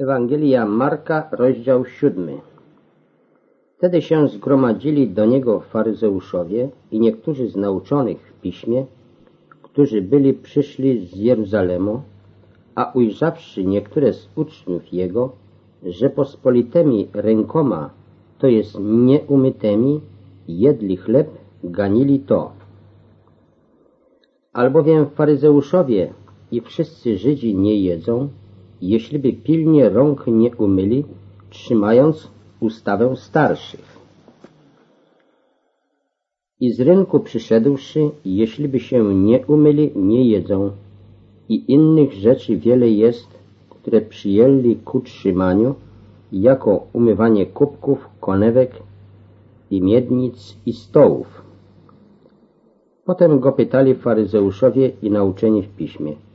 Ewangelia Marka, rozdział siódmy. Wtedy się zgromadzili do niego faryzeuszowie i niektórzy z nauczonych w piśmie, którzy byli przyszli z Jeruzalemu, a ujrzawszy niektóre z uczniów jego, że pospolitymi rękoma, to jest nieumytymi, jedli chleb, ganili to. Albowiem faryzeuszowie i wszyscy Żydzi nie jedzą, jeśliby pilnie rąk nie umyli, trzymając ustawę starszych. I z rynku przyszedłszy, jeśliby się nie umyli, nie jedzą. I innych rzeczy wiele jest, które przyjęli ku trzymaniu, jako umywanie kubków, konewek i miednic i stołów. Potem go pytali faryzeuszowie i nauczeni w piśmie –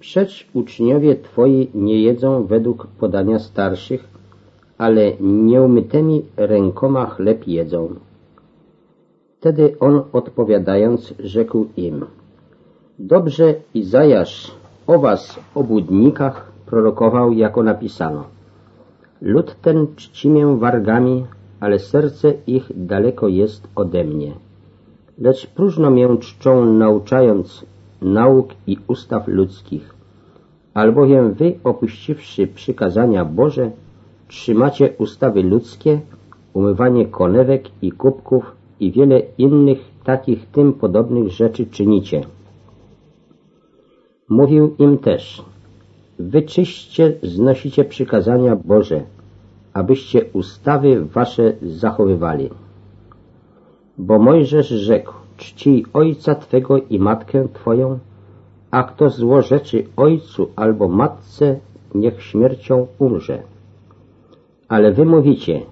Przecz uczniowie Twoi nie jedzą według podania starszych, ale nieumytymi rękoma chleb jedzą. Wtedy on odpowiadając rzekł im, Dobrze Izajasz o was, obłudnikach, prorokował, jako napisano. Lud ten czci mię wargami, ale serce ich daleko jest ode mnie. Lecz próżno mię czczą, nauczając nauk i ustaw ludzkich. Albowiem wy, opuściwszy przykazania Boże, trzymacie ustawy ludzkie, umywanie konewek i kubków i wiele innych takich tym podobnych rzeczy czynicie. Mówił im też, wyczyście znosicie przykazania Boże, abyście ustawy wasze zachowywali. Bo Mojżesz rzekł, czcij ojca Twego i matkę Twoją, a kto złorzeczy ojcu albo matce, niech śmiercią umrze. Ale wy mówicie,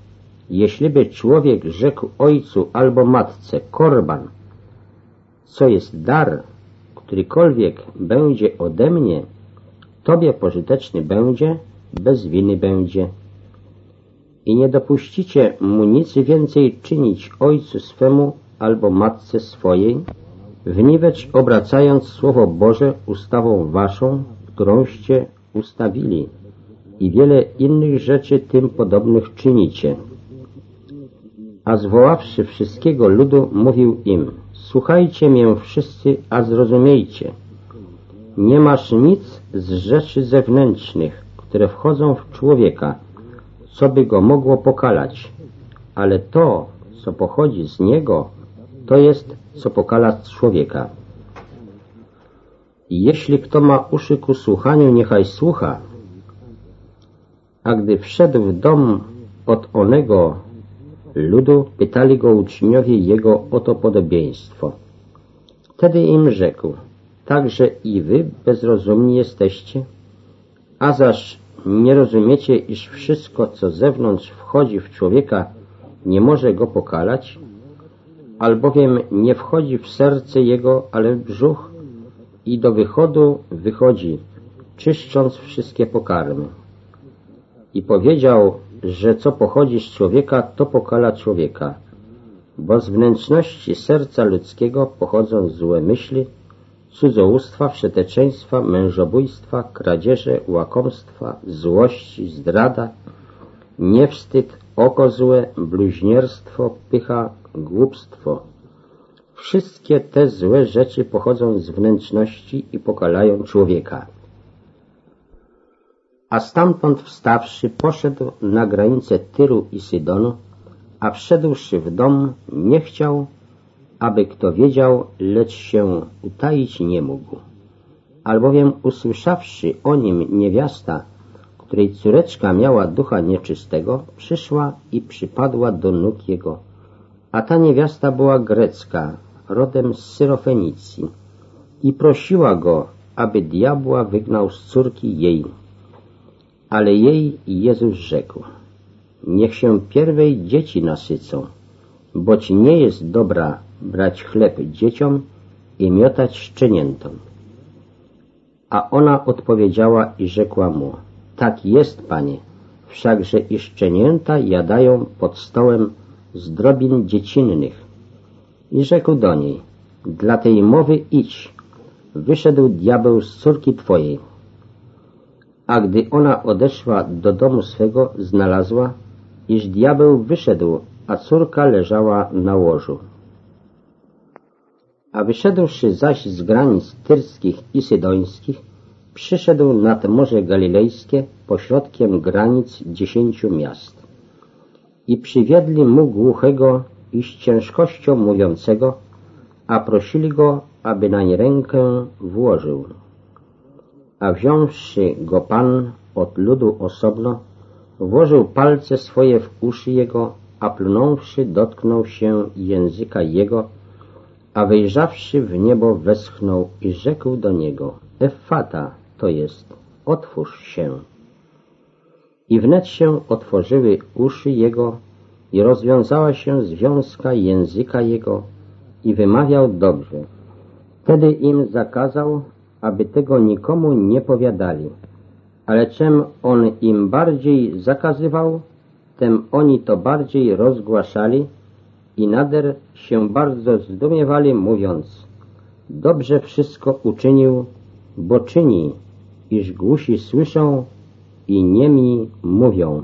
jeśliby człowiek rzekł ojcu albo matce korban, co jest dar, którykolwiek będzie ode mnie, tobie pożyteczny będzie, bez winy będzie. I nie dopuścicie mu nic więcej czynić ojcu swemu albo matce swojej, wniwecz obracając Słowo Boże ustawą waszą, którąście ustawili i wiele innych rzeczy tym podobnych czynicie. A zwoławszy wszystkiego ludu, mówił im, słuchajcie mię wszyscy, a zrozumiejcie. Nie masz nic z rzeczy zewnętrznych, które wchodzą w człowieka, co by go mogło pokalać, ale to, co pochodzi z niego, to jest, co pokala człowieka. Jeśli kto ma uszy ku słuchaniu, niechaj słucha. A gdy wszedł w dom od onego ludu, pytali go uczniowie jego o to podobieństwo. Wtedy im rzekł, także i wy bezrozumni jesteście, a zaś nie rozumiecie, iż wszystko, co zewnątrz wchodzi w człowieka, nie może go pokalać, albowiem nie wchodzi w serce jego, ale w brzuch i do wychodu wychodzi, czyszcząc wszystkie pokarmy. I powiedział, że co pochodzi z człowieka, to pokala człowieka, bo z wnętrzności serca ludzkiego pochodzą złe myśli, cudzołóstwa, wszeteczeństwa, mężobójstwa, kradzieże, łakomstwa, złości, zdrada, niewstyd, oko złe, bluźnierstwo, pycha, głupstwo. Wszystkie te złe rzeczy pochodzą z wnętrzności i pokalają człowieka. A stamtąd wstawszy poszedł na granicę Tyru i Sydonu, a wszedłszy w dom nie chciał, aby kto wiedział, lecz się utaić nie mógł. Albowiem usłyszawszy o nim niewiasta, której córeczka miała ducha nieczystego, przyszła i przypadła do nóg jego a ta niewiasta była grecka, rodem z Syrofenicji i prosiła go, aby diabła wygnał z córki jej. Ale jej Jezus rzekł, niech się pierwej dzieci nasycą, boć nie jest dobra brać chleb dzieciom i miotać szczeniętom. A ona odpowiedziała i rzekła mu, tak jest, panie, wszakże i szczenięta jadają pod stołem z drobin dziecinnych. I rzekł do niej, dla tej mowy idź, wyszedł diabeł z córki twojej. A gdy ona odeszła do domu swego, znalazła, iż diabeł wyszedł, a córka leżała na łożu. A wyszedłszy zaś z granic tyrskich i sydońskich, przyszedł nad Morze Galilejskie pośrodkiem granic dziesięciu miast. I przywiedli mu głuchego i z ciężkością mówiącego, a prosili go, aby nań rękę włożył. A wziąwszy go Pan od ludu osobno, włożył palce swoje w uszy jego, a plunąwszy dotknął się języka jego, a wejrzawszy w niebo westchnął i rzekł do niego, Efata to jest, otwórz się. I wnet się otworzyły uszy jego i rozwiązała się związka języka jego i wymawiał dobrze. Wtedy im zakazał, aby tego nikomu nie powiadali. Ale czem on im bardziej zakazywał, tem oni to bardziej rozgłaszali i nader się bardzo zdumiewali, mówiąc Dobrze wszystko uczynił, bo czyni, iż głusi słyszą i niemi mówią.